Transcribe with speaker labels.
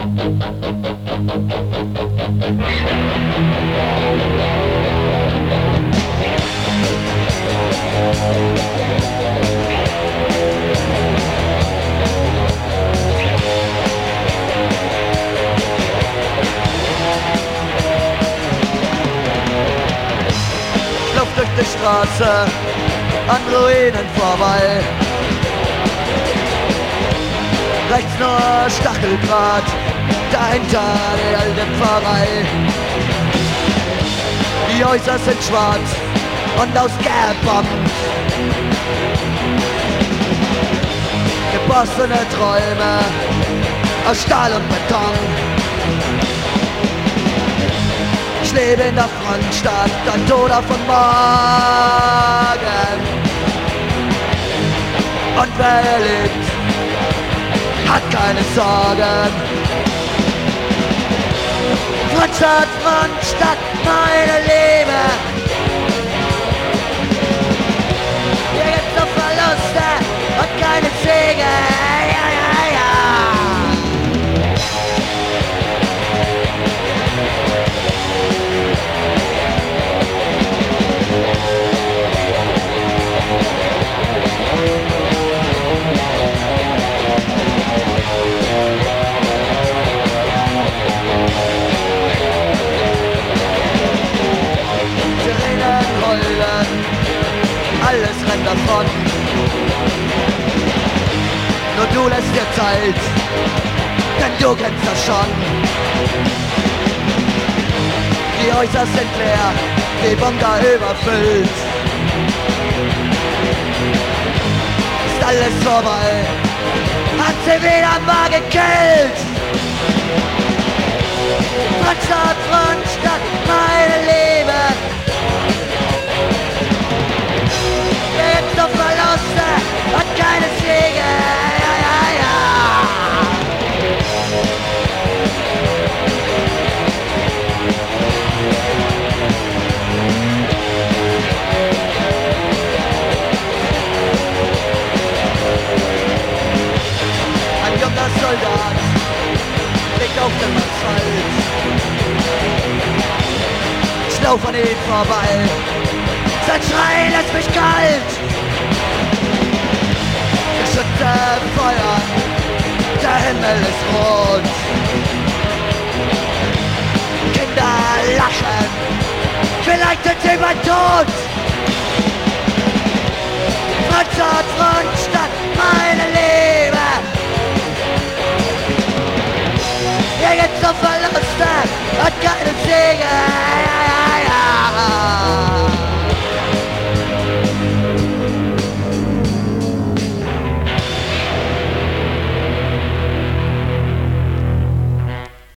Speaker 1: Luft durch die Straße, an Ruinen vorbei. Rechts nur Stacheldraht, dahinter die alte Pfarrei. Die Häuser sind schwarz und aus Gelbbomben. Gebossene Träume aus Stahl und Beton. Ich lebe in der Frontstadt, ein Toter von morgen. Und wer lebt, hat keine Sorgen. Frontstadt, Frontstadt, meine Liebe. Alles rennt davon. Nur du lässt dir Zeit, denn du kennst das schon. Die Häuser sind leer, die Bunker überfüllt. Ist alles vorbei, hat sie wieder mal gekillt. Frontstadt, Frontstadt, Soldat liegt auf dem Asphalt. Ich lauf an ihm vorbei. Sein Schrei lässt mich kalt. Geschütze feuern, der Himmel ist rot. Kinder lachen, vielleicht sind sie bald tot.